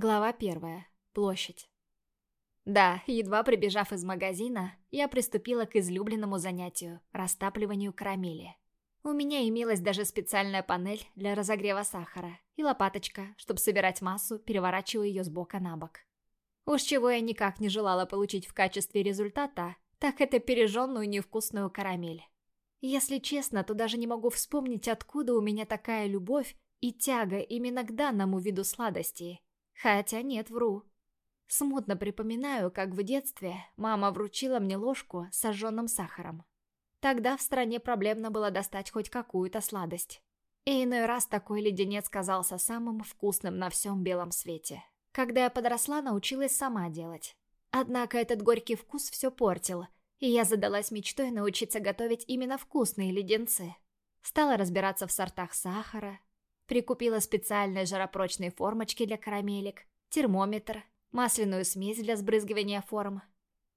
Глава первая. Площадь. Да, едва прибежав из магазина, я приступила к излюбленному занятию – растапливанию карамели. У меня имелась даже специальная панель для разогрева сахара и лопаточка, чтобы собирать массу, переворачивая ее с бока на бок. Уж чего я никак не желала получить в качестве результата, так это пережженную невкусную карамель. Если честно, то даже не могу вспомнить, откуда у меня такая любовь и тяга именно к данному виду сладостей – Хотя нет, вру. Смутно припоминаю, как в детстве мама вручила мне ложку с сожженным сахаром. Тогда в стране проблемно было достать хоть какую-то сладость. И иной раз такой леденец казался самым вкусным на всем белом свете. Когда я подросла, научилась сама делать. Однако этот горький вкус все портил, и я задалась мечтой научиться готовить именно вкусные леденцы. Стала разбираться в сортах сахара, Прикупила специальные жаропрочные формочки для карамелек, термометр, масляную смесь для сбрызгивания форм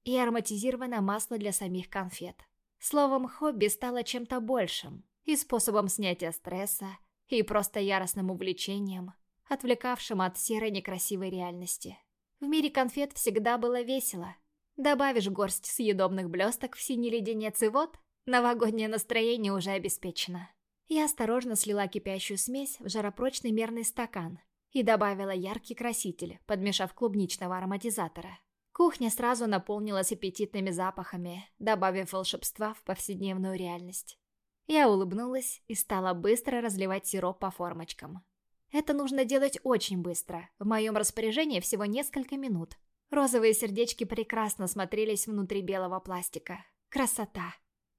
и ароматизированное масло для самих конфет. Словом, хобби стало чем-то большим и способом снятия стресса, и просто яростным увлечением, отвлекавшим от серой некрасивой реальности. В мире конфет всегда было весело. Добавишь горсть съедобных блесток в синий леденец и вот, новогоднее настроение уже обеспечено. Я осторожно слила кипящую смесь в жаропрочный мерный стакан и добавила яркий краситель, подмешав клубничного ароматизатора. Кухня сразу наполнилась аппетитными запахами, добавив волшебства в повседневную реальность. Я улыбнулась и стала быстро разливать сироп по формочкам. Это нужно делать очень быстро, в моем распоряжении всего несколько минут. Розовые сердечки прекрасно смотрелись внутри белого пластика. Красота!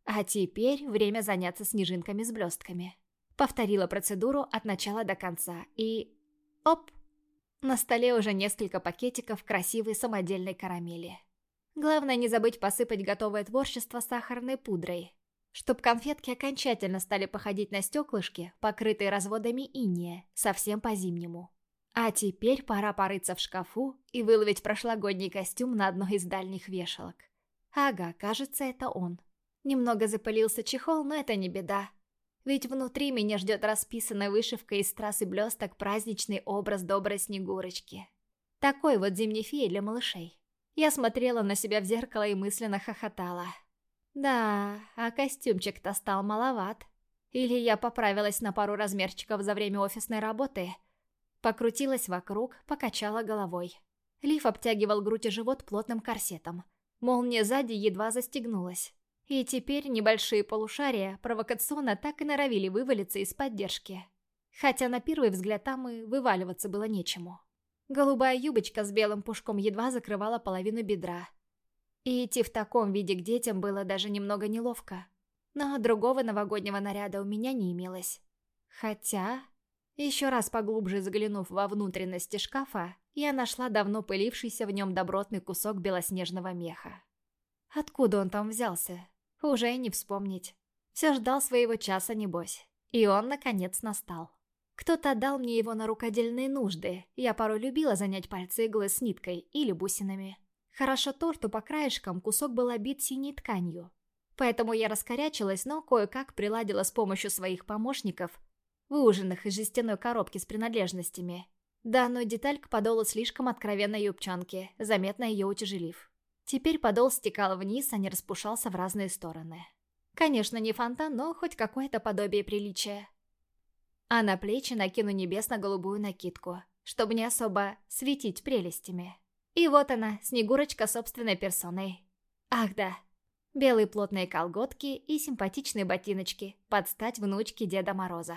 А теперь время заняться снежинками с блестками. Повторила процедуру от начала до конца и... Оп! На столе уже несколько пакетиков красивой самодельной карамели. Главное не забыть посыпать готовое творчество сахарной пудрой, чтоб конфетки окончательно стали походить на стеклышки, покрытые разводами иния, совсем по-зимнему. А теперь пора порыться в шкафу и выловить прошлогодний костюм на одной из дальних вешалок. Ага, кажется, это он. Немного запылился чехол, но это не беда. Ведь внутри меня ждет расписанная вышивка из страз и блесток праздничный образ доброй Снегурочки. Такой вот зимний феи для малышей. Я смотрела на себя в зеркало и мысленно хохотала. Да, а костюмчик-то стал маловат. Или я поправилась на пару размерчиков за время офисной работы. Покрутилась вокруг, покачала головой. Лиф обтягивал грудь и живот плотным корсетом. Молния сзади едва застегнулась. И теперь небольшие полушария провокационно так и норовили вывалиться из поддержки. Хотя на первый взгляд там и вываливаться было нечему. Голубая юбочка с белым пушком едва закрывала половину бедра. И идти в таком виде к детям было даже немного неловко. Но другого новогоднего наряда у меня не имелось. Хотя... Еще раз поглубже заглянув во внутренности шкафа, я нашла давно пылившийся в нем добротный кусок белоснежного меха. Откуда он там взялся? Уже и не вспомнить. Все ждал своего часа, небось. И он, наконец, настал. Кто-то дал мне его на рукодельные нужды. Я порой любила занять пальцы иглы с ниткой или бусинами. Хорошо то, что по краешкам кусок был обит синей тканью. Поэтому я раскорячилась, но кое-как приладила с помощью своих помощников, выуженных из жестяной коробки с принадлежностями. Данную деталь к подолу слишком откровенной юбчонки, заметно ее утяжелив. Теперь подол стекал вниз, а не распушался в разные стороны. Конечно, не фонтан, но хоть какое-то подобие приличия. А на плечи накину небесно-голубую накидку, чтобы не особо светить прелестями. И вот она, Снегурочка собственной персоной. Ах да, белые плотные колготки и симпатичные ботиночки под стать внучке Деда Мороза.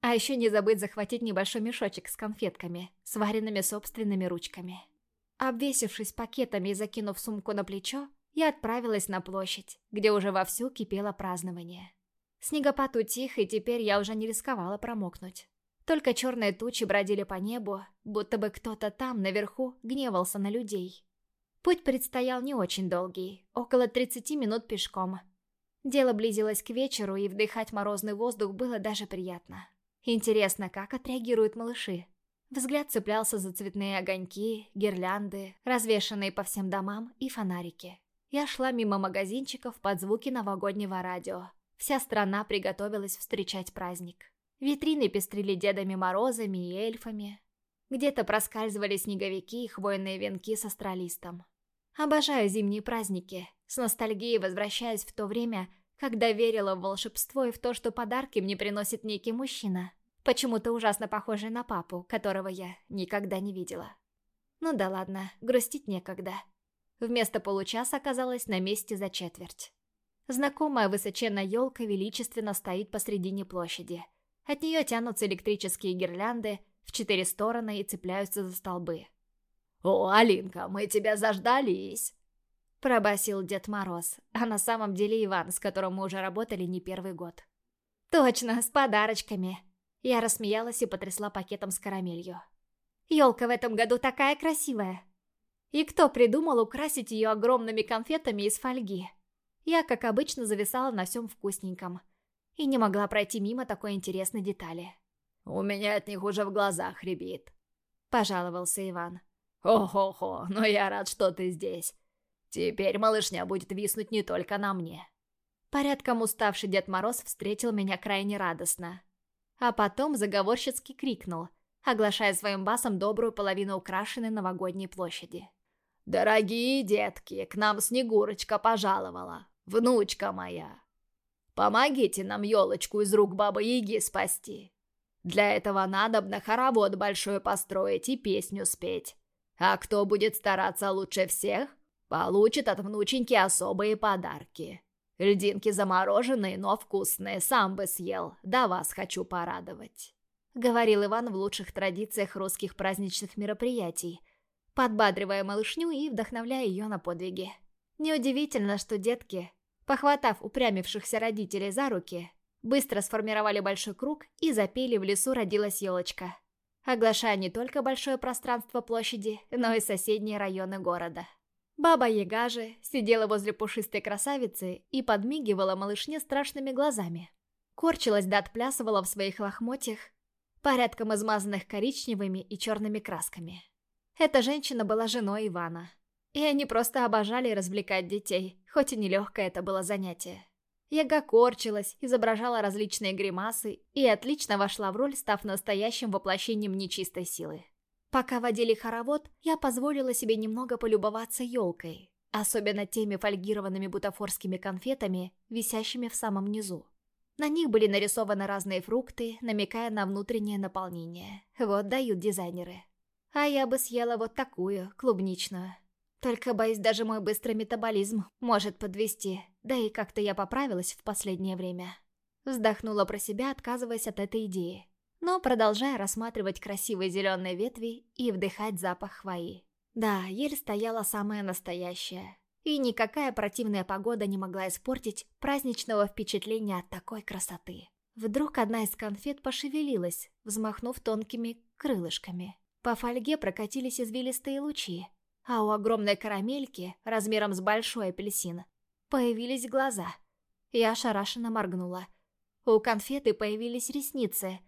А еще не забыть захватить небольшой мешочек с конфетками, сваренными собственными ручками. Обвесившись пакетами и закинув сумку на плечо, я отправилась на площадь, где уже вовсю кипело празднование. Снегопад утих, и теперь я уже не рисковала промокнуть. Только черные тучи бродили по небу, будто бы кто-то там, наверху, гневался на людей. Путь предстоял не очень долгий, около 30 минут пешком. Дело близилось к вечеру, и вдыхать морозный воздух было даже приятно. Интересно, как отреагируют малыши? Взгляд цеплялся за цветные огоньки, гирлянды, развешанные по всем домам и фонарики. Я шла мимо магазинчиков под звуки новогоднего радио. Вся страна приготовилась встречать праздник. Витрины пестрили Дедами Морозами и эльфами. Где-то проскальзывали снеговики и хвойные венки с астралистом. Обожаю зимние праздники, с ностальгией возвращаясь в то время, когда верила в волшебство и в то, что подарки мне приносит некий мужчина, почему-то ужасно похожий на папу, которого я никогда не видела. Ну да ладно, грустить некогда. Вместо получаса оказалась на месте за четверть. Знакомая высоченная елка величественно стоит посредине площади. От нее тянутся электрические гирлянды в четыре стороны и цепляются за столбы. «О, Алинка, мы тебя заждались!» Пробасил Дед Мороз, а на самом деле Иван, с которым мы уже работали не первый год. «Точно, с подарочками!» Я рассмеялась и потрясла пакетом с карамелью. «Елка в этом году такая красивая!» И кто придумал украсить ее огромными конфетами из фольги? Я, как обычно, зависала на всем вкусненьком. И не могла пройти мимо такой интересной детали. «У меня от них уже в глазах рябит», — пожаловался Иван. «О-хо-хо, но я рад, что ты здесь. Теперь малышня будет виснуть не только на мне». Порядком уставший Дед Мороз встретил меня крайне радостно. А потом заговорщицки крикнул, оглашая своим басом добрую половину украшенной новогодней площади. «Дорогие детки, к нам Снегурочка пожаловала, внучка моя. Помогите нам елочку из рук Бабы-Яги спасти. Для этого надо на хоровод большой построить и песню спеть. А кто будет стараться лучше всех, получит от внученьки особые подарки. Льдинки замороженные, но вкусные, сам бы съел, да вас хочу порадовать», — говорил Иван в лучших традициях русских праздничных мероприятий, подбадривая малышню и вдохновляя ее на подвиги. Неудивительно, что детки, похватав упрямившихся родителей за руки, быстро сформировали большой круг и запели «В лесу родилась елочка», оглашая не только большое пространство площади, но и соседние районы города. Баба Яга же сидела возле пушистой красавицы и подмигивала малышне страшными глазами. Корчилась да отплясывала в своих лохмотьях, порядком измазанных коричневыми и черными красками. Эта женщина была женой Ивана. И они просто обожали развлекать детей, хоть и нелегкое это было занятие. Яга корчилась, изображала различные гримасы и отлично вошла в роль, став настоящим воплощением нечистой силы. Пока водили хоровод, я позволила себе немного полюбоваться елкой, особенно теми фольгированными бутафорскими конфетами, висящими в самом низу. На них были нарисованы разные фрукты, намекая на внутреннее наполнение. Вот дают дизайнеры. А я бы съела вот такую, клубничную. Только, боюсь, даже мой быстрый метаболизм может подвести. Да и как-то я поправилась в последнее время. Вздохнула про себя, отказываясь от этой идеи. Но продолжая рассматривать красивые зеленые ветви и вдыхать запах хвои. Да, ель стояла самая настоящая. И никакая противная погода не могла испортить праздничного впечатления от такой красоты. Вдруг одна из конфет пошевелилась, взмахнув тонкими крылышками. По фольге прокатились извилистые лучи, а у огромной карамельки, размером с большой апельсин, появились глаза. Я ошарашенно моргнула. У конфеты появились ресницы,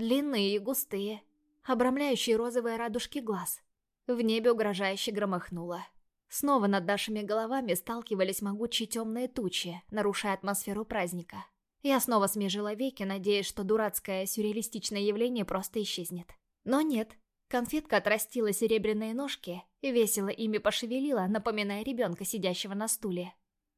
длинные и густые, обрамляющие розовые радужки глаз. В небе угрожающе громыхнуло. Снова над нашими головами сталкивались могучие темные тучи, нарушая атмосферу праздника. Я снова смежила веки, надеясь, что дурацкое сюрреалистичное явление просто исчезнет. Но нет, Конфетка отрастила серебряные ножки и весело ими пошевелила, напоминая ребенка, сидящего на стуле.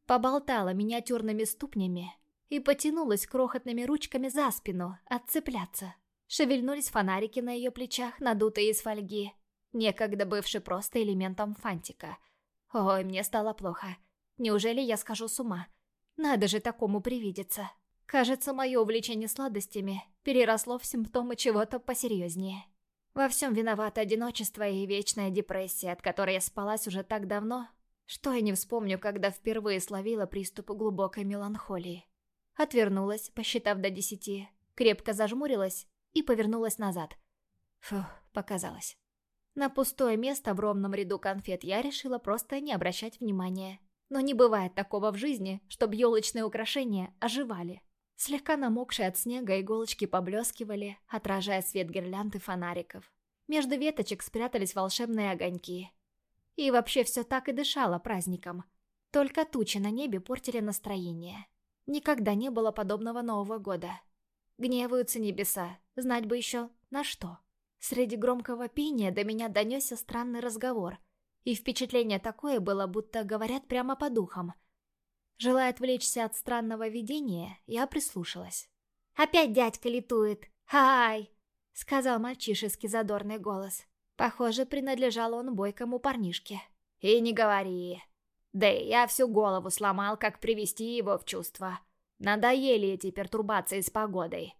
Поболтала миниатюрными ступнями и потянулась крохотными ручками за спину, отцепляться. Шевельнулись фонарики на ее плечах, надутые из фольги, некогда бывший просто элементом фантика. Ой, мне стало плохо. Неужели я схожу с ума? Надо же такому привидеться. Кажется, мое увлечение сладостями переросло в симптомы чего-то посерьезнее. Во всем виновато одиночество и вечная депрессия, от которой я спалась уже так давно, что я не вспомню, когда впервые словила приступ глубокой меланхолии. Отвернулась, посчитав до десяти, крепко зажмурилась и повернулась назад. Фух, показалось. На пустое место в ровном ряду конфет я решила просто не обращать внимания. Но не бывает такого в жизни, чтобы елочные украшения оживали. Слегка намокшие от снега иголочки поблескивали, отражая свет гирлянд и фонариков. Между веточек спрятались волшебные огоньки. И вообще все так и дышало праздником. Только тучи на небе портили настроение. Никогда не было подобного Нового года. Гневаются небеса, знать бы еще на что. Среди громкого пения до меня донесся странный разговор, и впечатление такое было, будто говорят прямо по духам. Желая отвлечься от странного видения, я прислушалась. «Опять дядька летует! Хай!» — сказал мальчишеский задорный голос. Похоже, принадлежал он бойкому парнишке. «И не говори. Да я всю голову сломал, как привести его в чувство. Надоели эти пертурбации с погодой.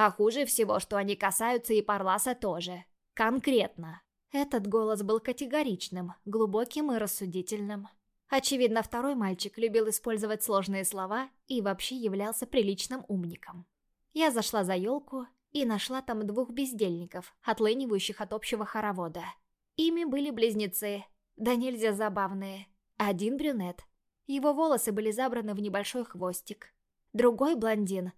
А хуже всего, что они касаются и Парласа тоже. Конкретно». Этот голос был категоричным, глубоким и рассудительным. Очевидно, второй мальчик любил использовать сложные слова и вообще являлся приличным умником. Я зашла за елку и нашла там двух бездельников, отлынивающих от общего хоровода. Ими были близнецы, да нельзя забавные. Один брюнет. Его волосы были забраны в небольшой хвостик. Другой блондин,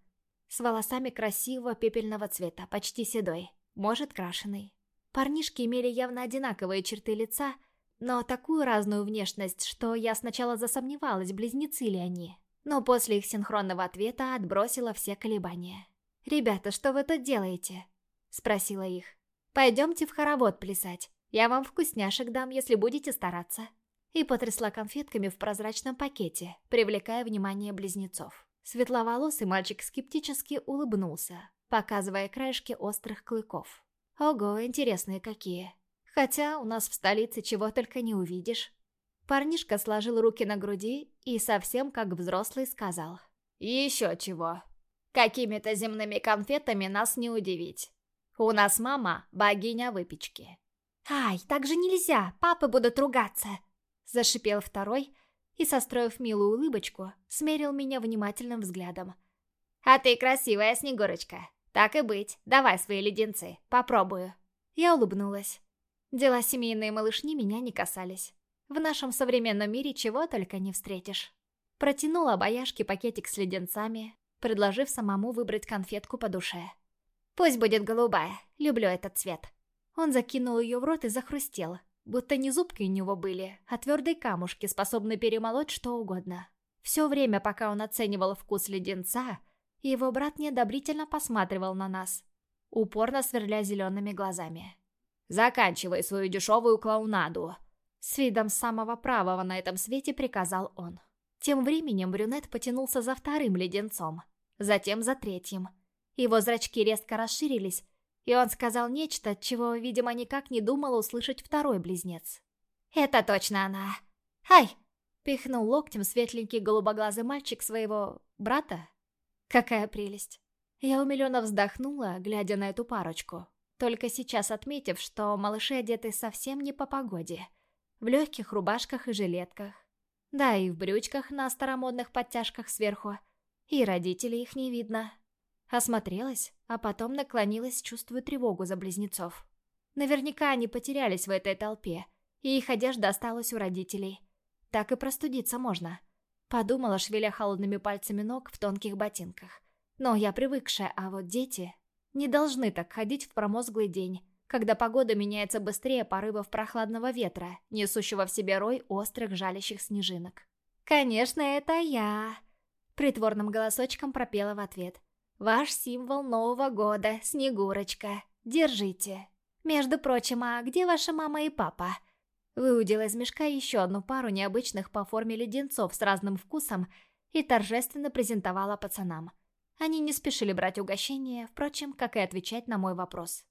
с волосами красивого пепельного цвета, почти седой, может крашеный. Парнишки имели явно одинаковые черты лица, но такую разную внешность, что я сначала засомневалась, близнецы ли они. Но после их синхронного ответа отбросила все колебания. «Ребята, что вы тут делаете?» — спросила их. «Пойдемте в хоровод плясать. Я вам вкусняшек дам, если будете стараться». И потрясла конфетками в прозрачном пакете, привлекая внимание близнецов. Светловолосый мальчик скептически улыбнулся, показывая краешки острых клыков. Ого, интересные какие. Хотя у нас в столице чего только не увидишь. Парнишка сложил руки на груди и совсем как взрослый сказал. «Еще чего. Какими-то земными конфетами нас не удивить. У нас мама – богиня выпечки». «Ай, так же нельзя, папы будут ругаться!» Зашипел второй и, состроив милую улыбочку, смерил меня внимательным взглядом. «А ты красивая, Снегурочка. Так и быть, давай свои леденцы, попробую». Я улыбнулась. Дела семейные малышни меня не касались. В нашем современном мире чего только не встретишь. Протянула бояшке пакетик с леденцами, предложив самому выбрать конфетку по душе. «Пусть будет голубая, люблю этот цвет». Он закинул ее в рот и захрустел, будто не зубки у него были, а твердые камушки, способные перемолоть что угодно. Все время, пока он оценивал вкус леденца, его брат неодобрительно посматривал на нас, упорно сверля зелеными глазами. «Заканчивай свою дешевую клоунаду!» С видом самого правого на этом свете приказал он. Тем временем брюнет потянулся за вторым леденцом, затем за третьим. Его зрачки резко расширились, и он сказал нечто, чего, видимо, никак не думал услышать второй близнец. «Это точно она!» «Ай!» — пихнул локтем светленький голубоглазый мальчик своего брата. «Какая прелесть!» Я умиленно вздохнула, глядя на эту парочку, только сейчас отметив, что малыши одеты совсем не по погоде. В легких рубашках и жилетках. Да, и в брючках на старомодных подтяжках сверху. И родителей их не видно. Осмотрелась, а потом наклонилась, чувствуя тревогу за близнецов. Наверняка они потерялись в этой толпе, и их одежда осталась у родителей. Так и простудиться можно. Подумала, шевеля холодными пальцами ног в тонких ботинках. Но я привыкшая, а вот дети не должны так ходить в промозглый день, когда погода меняется быстрее порывов прохладного ветра, несущего в себе рой острых жалящих снежинок. «Конечно, это я!» Притворным голосочком пропела в ответ. Ваш символ Нового года, Снегурочка. Держите. Между прочим, а где ваша мама и папа?» Выудила из мешка еще одну пару необычных по форме леденцов с разным вкусом и торжественно презентовала пацанам. Они не спешили брать угощение, впрочем, как и отвечать на мой вопрос.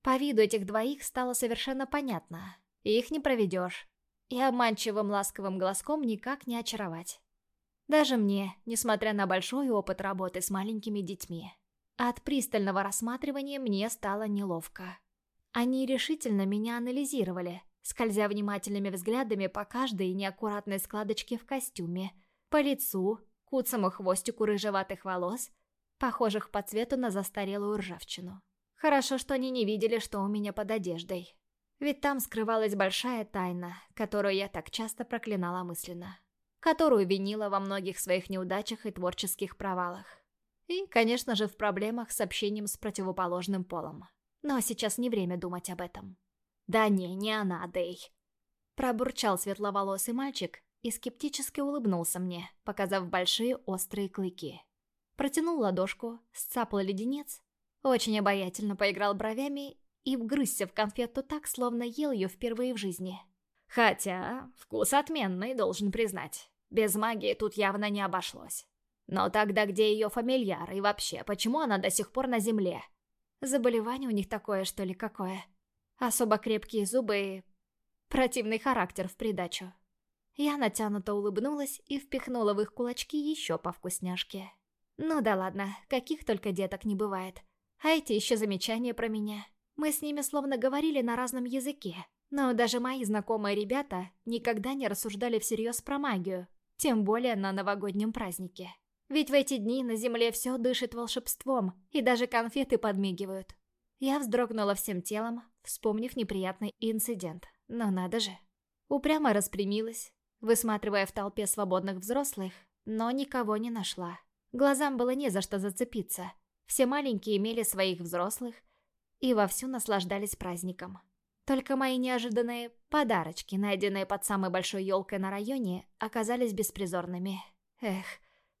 По виду этих двоих стало совершенно понятно. Их не проведешь. И обманчивым ласковым глазком никак не очаровать. Даже мне, несмотря на большой опыт работы с маленькими детьми. От пристального рассматривания мне стало неловко. Они решительно меня анализировали, скользя внимательными взглядами по каждой неаккуратной складочке в костюме, по лицу, куцому хвостику рыжеватых волос, похожих по цвету на застарелую ржавчину. Хорошо, что они не видели, что у меня под одеждой. Ведь там скрывалась большая тайна, которую я так часто проклинала мысленно которую винила во многих своих неудачах и творческих провалах. И, конечно же, в проблемах с общением с противоположным полом. Но сейчас не время думать об этом. «Да не, не она, Дэй!» Пробурчал светловолосый мальчик и скептически улыбнулся мне, показав большие острые клыки. Протянул ладошку, сцапал леденец, очень обаятельно поиграл бровями и вгрызся в конфету так, словно ел ее впервые в жизни. Хотя, вкус отменный, должен признать. Без магии тут явно не обошлось. Но тогда где ее фамильяр и вообще, почему она до сих пор на земле? Заболевание у них такое, что ли, какое? Особо крепкие зубы и... Противный характер в придачу. Я натянуто улыбнулась и впихнула в их кулачки еще по вкусняшке. Ну да ладно, каких только деток не бывает. А эти еще замечания про меня. Мы с ними словно говорили на разном языке. Но даже мои знакомые ребята никогда не рассуждали всерьез про магию. Тем более на новогоднем празднике. Ведь в эти дни на земле все дышит волшебством, и даже конфеты подмигивают. Я вздрогнула всем телом, вспомнив неприятный инцидент. Но надо же. Упрямо распрямилась, высматривая в толпе свободных взрослых, но никого не нашла. Глазам было не за что зацепиться. Все маленькие имели своих взрослых и вовсю наслаждались праздником. Только мои неожиданные подарочки, найденные под самой большой елкой на районе, оказались беспризорными. Эх,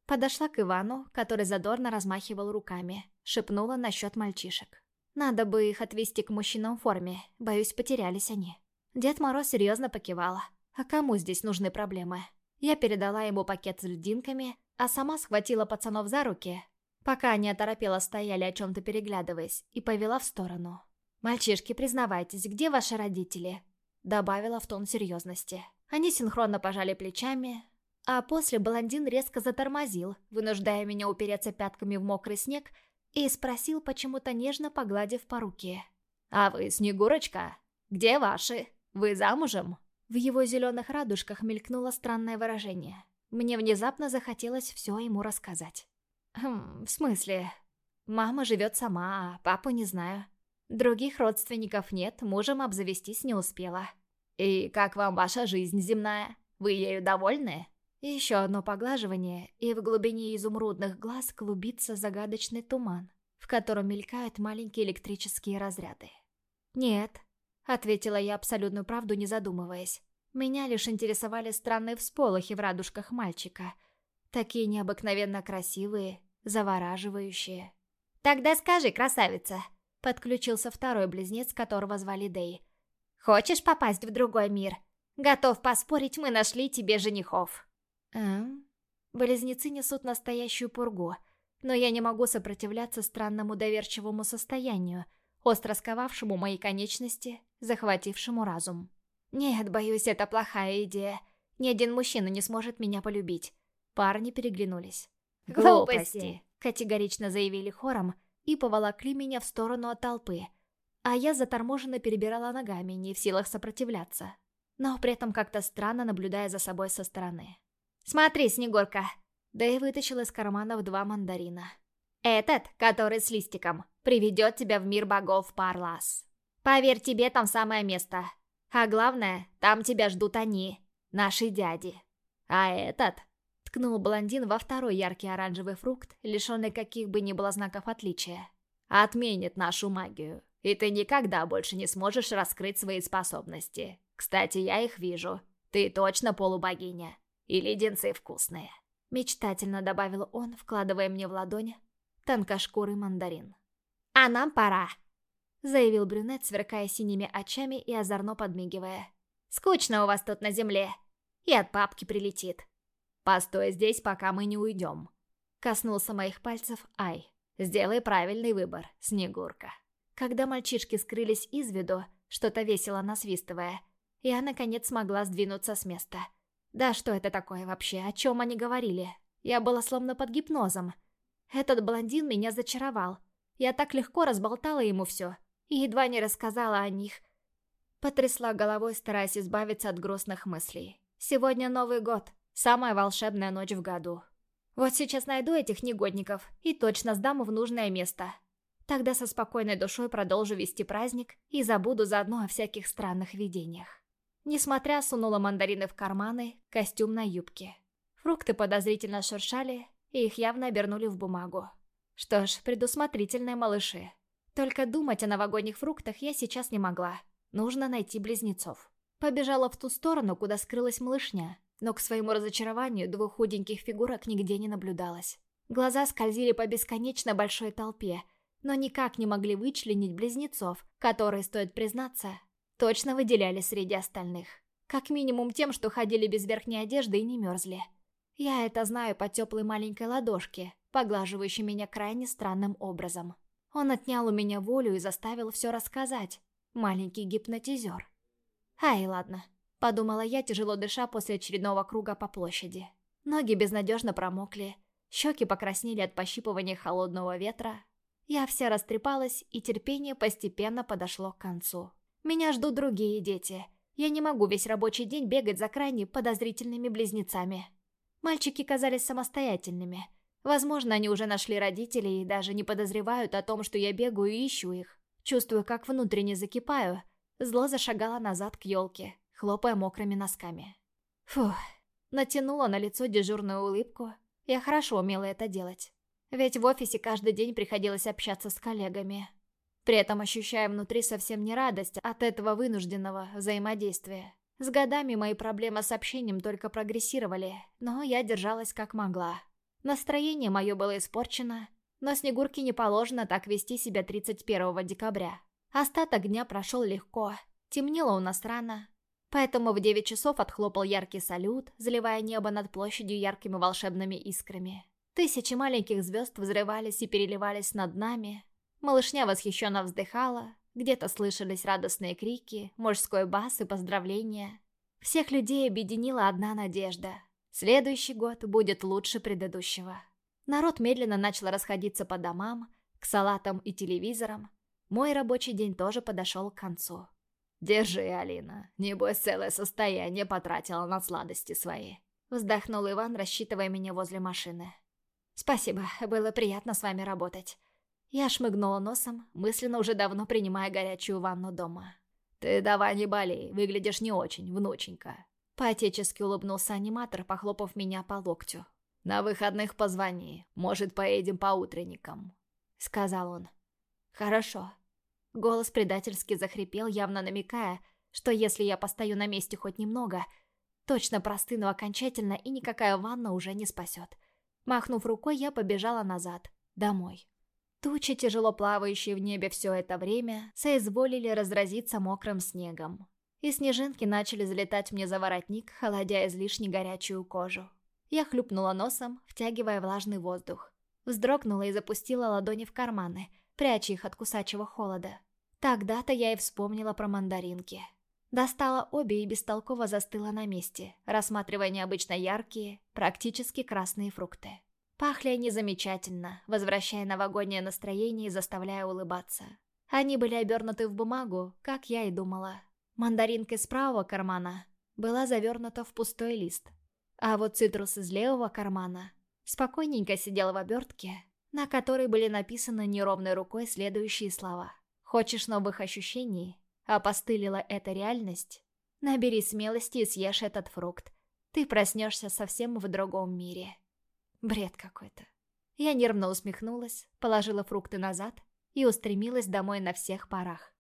подошла к Ивану, который задорно размахивал руками, шепнула насчет мальчишек. Надо бы их отвезти к мужчинам в форме, боюсь, потерялись они. Дед Мороз серьезно покивала. А кому здесь нужны проблемы? Я передала ему пакет с льдинками, а сама схватила пацанов за руки, пока они оторопело стояли о чем-то переглядываясь, и повела в сторону. «Мальчишки, признавайтесь, где ваши родители?» Добавила в тон серьезности. Они синхронно пожали плечами, а после блондин резко затормозил, вынуждая меня упереться пятками в мокрый снег, и спросил, почему-то нежно погладив по руке. «А вы, Снегурочка? Где ваши?» «Вы замужем?» В его зеленых радужках мелькнуло странное выражение. Мне внезапно захотелось все ему рассказать. Хм, в смысле? Мама живет сама, а папу не знаю. Других родственников нет, мужем обзавестись не успела. «И как вам ваша жизнь земная? Вы ею довольны?» Еще одно поглаживание, и в глубине изумрудных глаз клубится загадочный туман, в котором мелькают маленькие электрические разряды. «Нет, Ответила я абсолютную правду, не задумываясь. Меня лишь интересовали странные всполохи в радужках мальчика. Такие необыкновенно красивые, завораживающие. «Тогда скажи, красавица!» Подключился второй близнец, которого звали Дэй. «Хочешь попасть в другой мир? Готов поспорить, мы нашли тебе женихов!» «Эм?» Близнецы несут настоящую пургу, но я не могу сопротивляться странному доверчивому состоянию, остро сковавшему мои конечности, захватившему разум. Нет, боюсь, это плохая идея. Ни один мужчина не сможет меня полюбить. Парни переглянулись. «Глупости!» — категорично заявили хором и поволокли меня в сторону от толпы. А я заторможенно перебирала ногами, не в силах сопротивляться. Но при этом как-то странно наблюдая за собой со стороны. «Смотри, Снегурка!» Да и вытащил из карманов два мандарина. «Этот, который с листиком, приведет тебя в мир богов Парлас. Поверь, тебе там самое место. А главное, там тебя ждут они, наши дяди. А этот...» Ткнул блондин во второй яркий оранжевый фрукт, лишенный каких бы ни было знаков отличия. «Отменит нашу магию, и ты никогда больше не сможешь раскрыть свои способности. Кстати, я их вижу. Ты точно полубогиня. И леденцы вкусные». Мечтательно добавил он, вкладывая мне в ладонь тонкошкурый мандарин. «А нам пора!» заявил брюнет, сверкая синими очами и озорно подмигивая. «Скучно у вас тут на земле. И от папки прилетит». «Постой здесь, пока мы не уйдем», — коснулся моих пальцев Ай. «Сделай правильный выбор, Снегурка». Когда мальчишки скрылись из виду, что-то весело насвистывая, я, наконец, смогла сдвинуться с места. Да что это такое вообще, о чем они говорили? Я была словно под гипнозом. Этот блондин меня зачаровал. Я так легко разболтала ему все и едва не рассказала о них. Потрясла головой, стараясь избавиться от грустных мыслей. Сегодня Новый год, самая волшебная ночь в году. Вот сейчас найду этих негодников и точно сдам в нужное место. Тогда со спокойной душой продолжу вести праздник и забуду заодно о всяких странных видениях. Несмотря, сунула мандарины в карманы, костюм на юбке. Фрукты подозрительно шуршали, и их явно обернули в бумагу. Что ж, предусмотрительные малыши. Только думать о новогодних фруктах я сейчас не могла. Нужно найти близнецов. Побежала в ту сторону, куда скрылась малышня, но к своему разочарованию двух худеньких фигурок нигде не наблюдалось. Глаза скользили по бесконечно большой толпе, но никак не могли вычленить близнецов, которые, стоит признаться, точно выделяли среди остальных. Как минимум тем, что ходили без верхней одежды и не мерзли. Я это знаю по теплой маленькой ладошке, поглаживающей меня крайне странным образом. Он отнял у меня волю и заставил все рассказать. Маленький гипнотизер. Ай, ладно. Подумала я, тяжело дыша после очередного круга по площади. Ноги безнадежно промокли, щеки покраснели от пощипывания холодного ветра. Я вся растрепалась, и терпение постепенно подошло к концу. Меня ждут другие дети. Я не могу весь рабочий день бегать за крайне подозрительными близнецами. Мальчики казались самостоятельными. Возможно, они уже нашли родителей и даже не подозревают о том, что я бегаю и ищу их. Чувствую, как внутренне закипаю. Зло зашагало назад к елке, хлопая мокрыми носками. Фух, натянула на лицо дежурную улыбку. Я хорошо умела это делать. Ведь в офисе каждый день приходилось общаться с коллегами. При этом ощущая внутри совсем не радость от этого вынужденного взаимодействия. С годами мои проблемы с общением только прогрессировали, но я держалась как могла. Настроение мое было испорчено, но Снегурке не положено так вести себя 31 декабря. Остаток дня прошел легко, темнело у нас рано, поэтому в 9 часов отхлопал яркий салют, заливая небо над площадью яркими волшебными искрами. Тысячи маленьких звезд взрывались и переливались над нами, Малышня восхищенно вздыхала, где-то слышались радостные крики, мужской бас и поздравления. Всех людей объединила одна надежда. Следующий год будет лучше предыдущего. Народ медленно начал расходиться по домам, к салатам и телевизорам. Мой рабочий день тоже подошел к концу. «Держи, Алина. Небось, целое состояние потратила на сладости свои». Вздохнул Иван, рассчитывая меня возле машины. «Спасибо, было приятно с вами работать. Я шмыгнула носом, мысленно уже давно принимая горячую ванну дома. «Ты давай не болей, выглядишь не очень, внученька». Поотечески улыбнулся аниматор, похлопав меня по локтю. «На выходных позвони, может, поедем по утренникам», — сказал он. «Хорошо». Голос предательски захрипел, явно намекая, что если я постою на месте хоть немного, точно простыну окончательно и никакая ванна уже не спасет. Махнув рукой, я побежала назад, домой. Тучи, тяжело плавающие в небе все это время, соизволили разразиться мокрым снегом. И снежинки начали залетать мне за воротник, холодя излишне горячую кожу. Я хлюпнула носом, втягивая влажный воздух. Вздрогнула и запустила ладони в карманы, пряча их от кусачего холода. Тогда-то я и вспомнила про мандаринки. Достала обе и бестолково застыла на месте, рассматривая необычно яркие, практически красные фрукты. Пахли они замечательно, возвращая новогоднее настроение и заставляя улыбаться. Они были обернуты в бумагу, как я и думала. Мандаринка из правого кармана была завернута в пустой лист. А вот цитрус из левого кармана спокойненько сидел в обертке, на которой были написаны неровной рукой следующие слова. «Хочешь новых ощущений? Опостылила эта реальность? Набери смелости и съешь этот фрукт. Ты проснешься совсем в другом мире». Бред какой-то. Я нервно усмехнулась, положила фрукты назад и устремилась домой на всех парах.